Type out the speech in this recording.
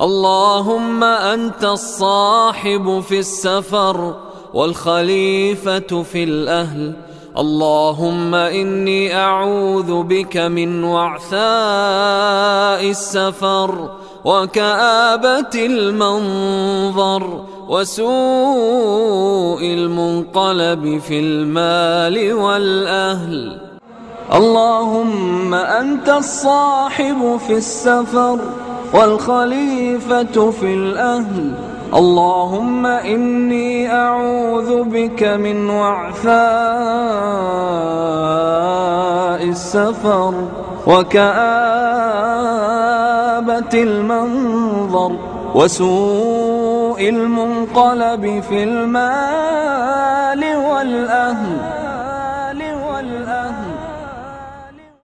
اللهم أنت الصاحب في السفر والخليفة في الأهل. اللهم إني أعوذ بك من وعثاء السفر وكآبة المنظر وسوء المنقلب في المال والأهل. اللهم أنت الصاحب في السفر والخليفة في الأهل. اللهم إني أعوذ بك من وعثاء السفر وكآبة المنظر وسوء المنقلب في المال والأهل.